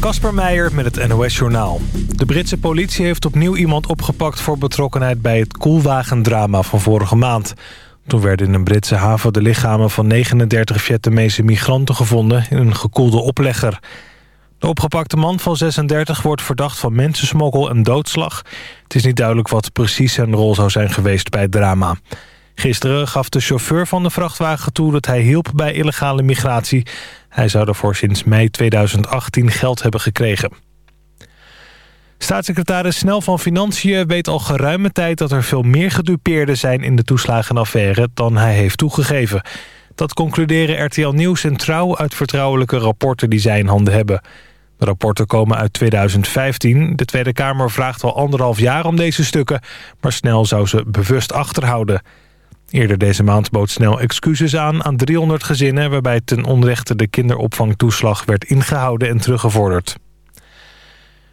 Kasper Meijer met het NOS-journaal. De Britse politie heeft opnieuw iemand opgepakt voor betrokkenheid bij het koelwagendrama van vorige maand. Toen werden in een Britse haven de lichamen van 39 Vietnamese migranten gevonden in een gekoelde oplegger. De opgepakte man van 36 wordt verdacht van mensensmokkel en doodslag. Het is niet duidelijk wat precies zijn rol zou zijn geweest bij het drama. Gisteren gaf de chauffeur van de vrachtwagen toe dat hij hielp bij illegale migratie. Hij zou daarvoor sinds mei 2018 geld hebben gekregen. Staatssecretaris Snel van Financiën weet al geruime tijd... dat er veel meer gedupeerden zijn in de toeslagenaffaire dan hij heeft toegegeven. Dat concluderen RTL Nieuws en Trouw uit vertrouwelijke rapporten die zij in handen hebben. De rapporten komen uit 2015. De Tweede Kamer vraagt al anderhalf jaar om deze stukken... maar Snel zou ze bewust achterhouden... Eerder deze maand bood snel excuses aan aan 300 gezinnen... waarbij ten onrechte de kinderopvangtoeslag werd ingehouden en teruggevorderd.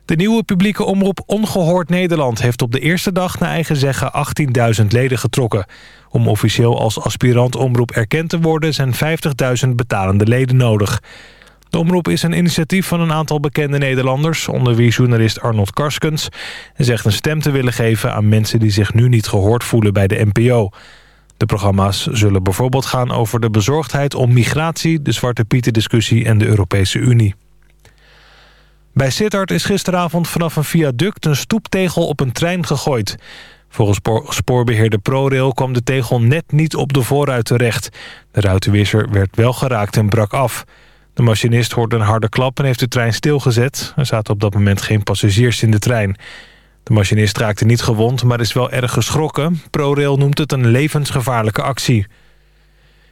De nieuwe publieke omroep Ongehoord Nederland... heeft op de eerste dag naar eigen zeggen 18.000 leden getrokken. Om officieel als aspirant omroep erkend te worden... zijn 50.000 betalende leden nodig. De omroep is een initiatief van een aantal bekende Nederlanders... onder wie journalist Arnold Karskens... en zegt een stem te willen geven aan mensen die zich nu niet gehoord voelen bij de NPO... De programma's zullen bijvoorbeeld gaan over de bezorgdheid om migratie... de Zwarte Pieten-discussie en de Europese Unie. Bij Sittard is gisteravond vanaf een viaduct een stoeptegel op een trein gegooid. Volgens spoorbeheerder ProRail kwam de tegel net niet op de voorruit terecht. De ruitenwisser werd wel geraakt en brak af. De machinist hoorde een harde klap en heeft de trein stilgezet. Er zaten op dat moment geen passagiers in de trein. De machinist raakte niet gewond, maar is wel erg geschrokken. ProRail noemt het een levensgevaarlijke actie.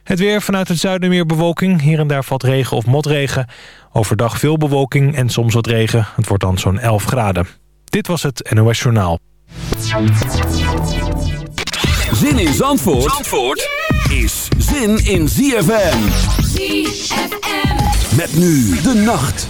Het weer vanuit het zuiden meer bewolking. Hier en daar valt regen of motregen. Overdag veel bewolking en soms wat regen. Het wordt dan zo'n 11 graden. Dit was het NOS Journaal. Zin in Zandvoort, Zandvoort is zin in ZFM. ZFM. Met nu de nacht.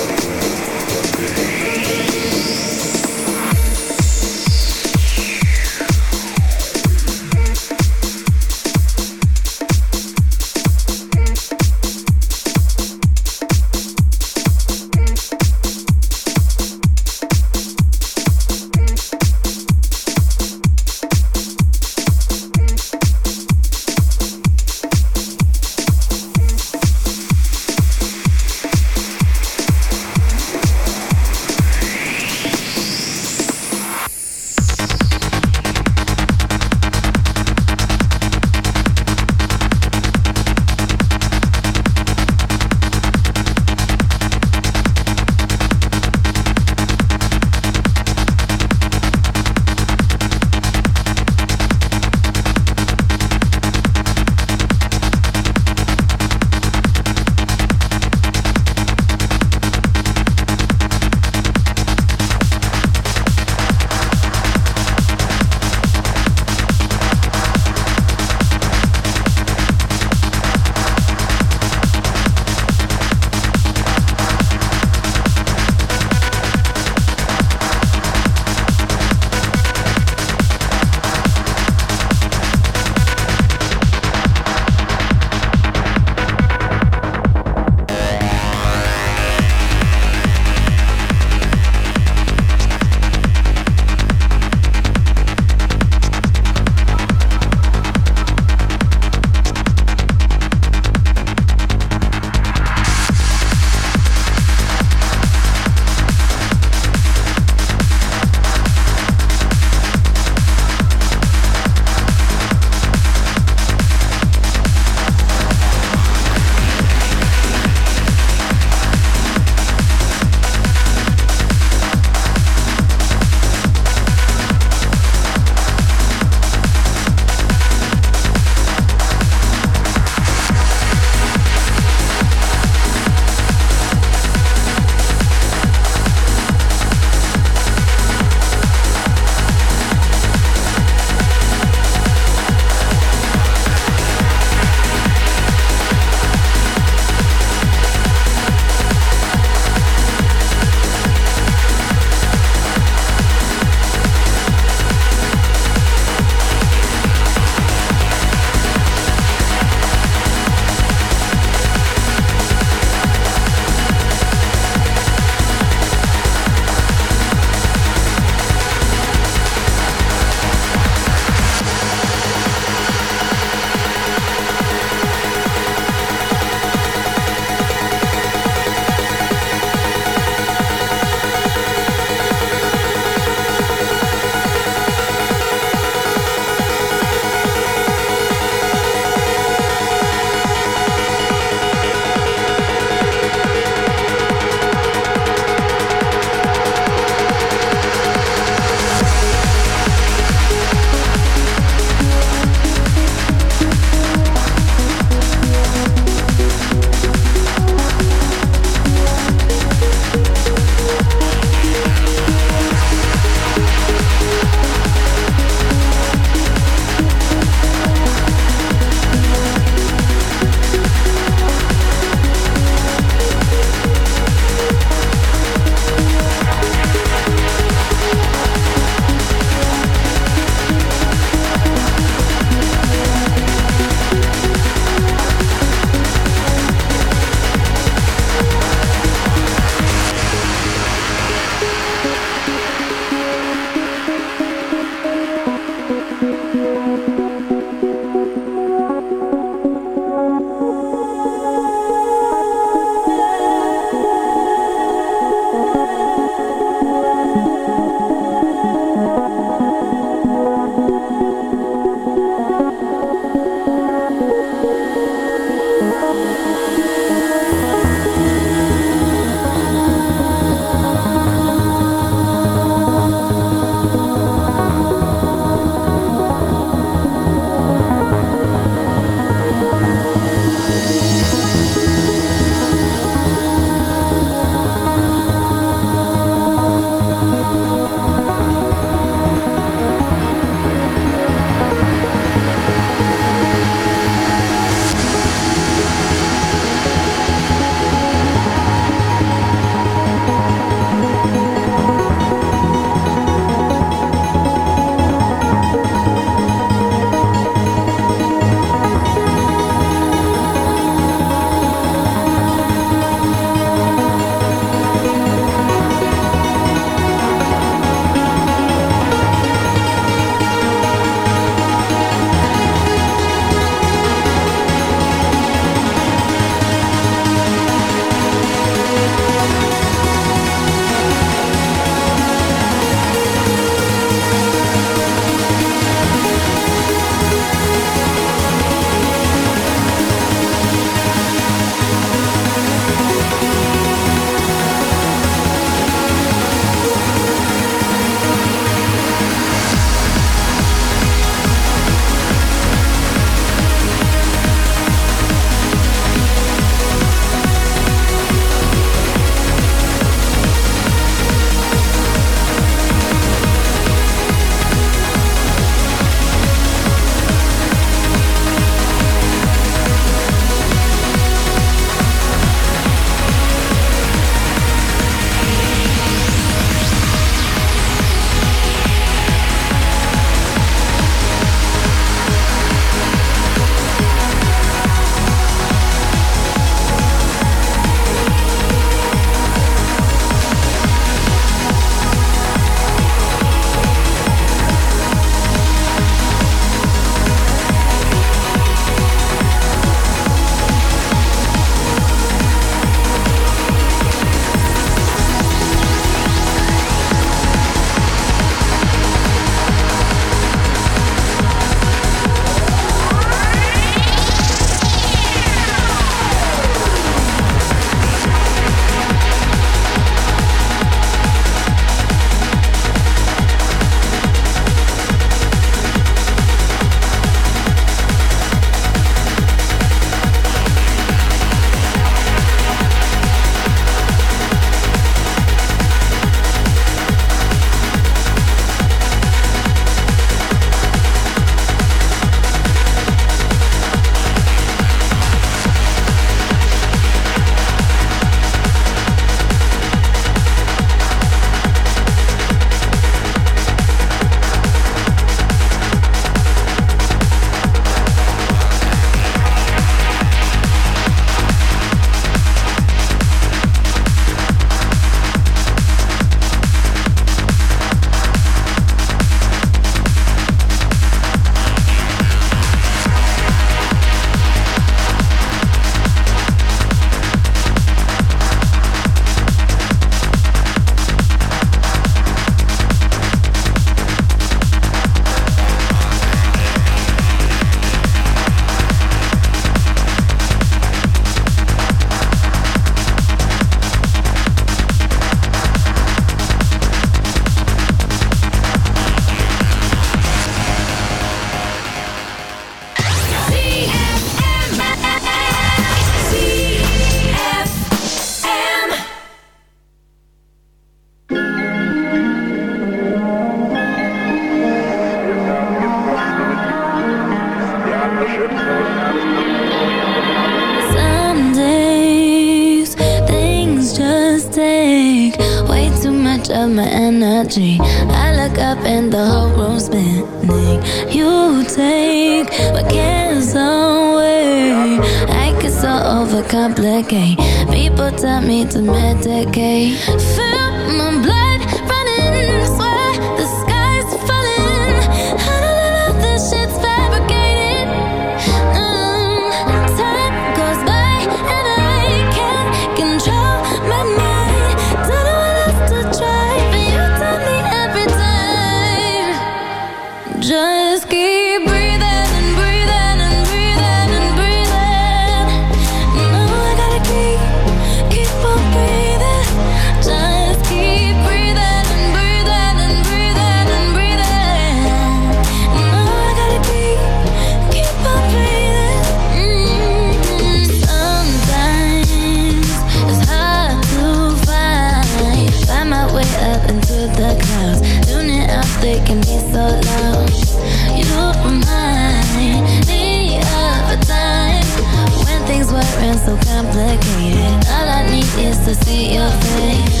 to see your face.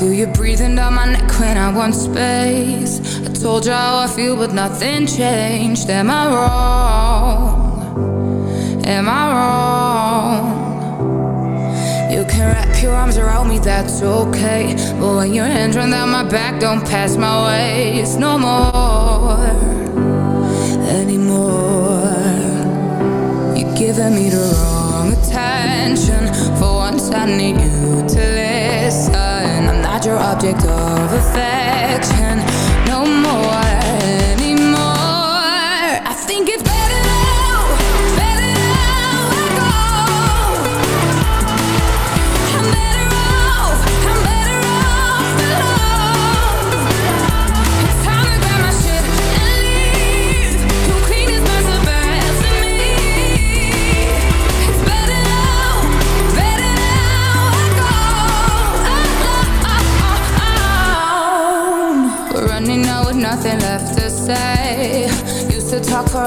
Feel you breathing down my neck when I want space. I told you how I feel, but nothing changed Am I wrong? Am I wrong? You can wrap your arms around me, that's okay But when your hands run down my back, don't pass my waist No more Anymore You're giving me the wrong attention For once I need you to listen your object of affection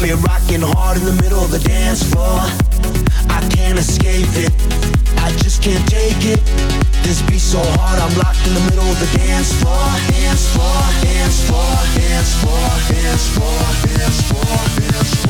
me rocking hard in the middle of the dance floor. I can't escape it. I just can't take it. This beat so hard, I'm locked in the middle of the dance floor. Dance floor, dance floor, dance floor, dance floor, dance floor, dance floor,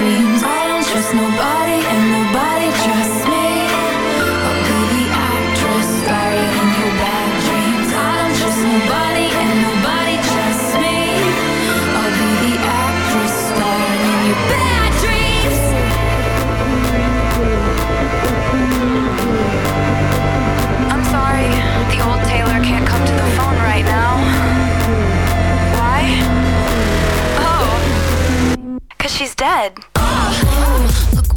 dreams. I don't trust nobody and nobody trusts me. Oh, I'll be the actress starring in your bad dreams. I don't trust nobody and nobody trusts me. Oh, I'll be the actress starring in your bad dreams. I'm sorry, the old Taylor can't come to the phone right now. Why? Oh, cause she's dead.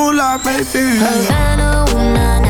moonlight, baby. Havana, ooh, nah, nah.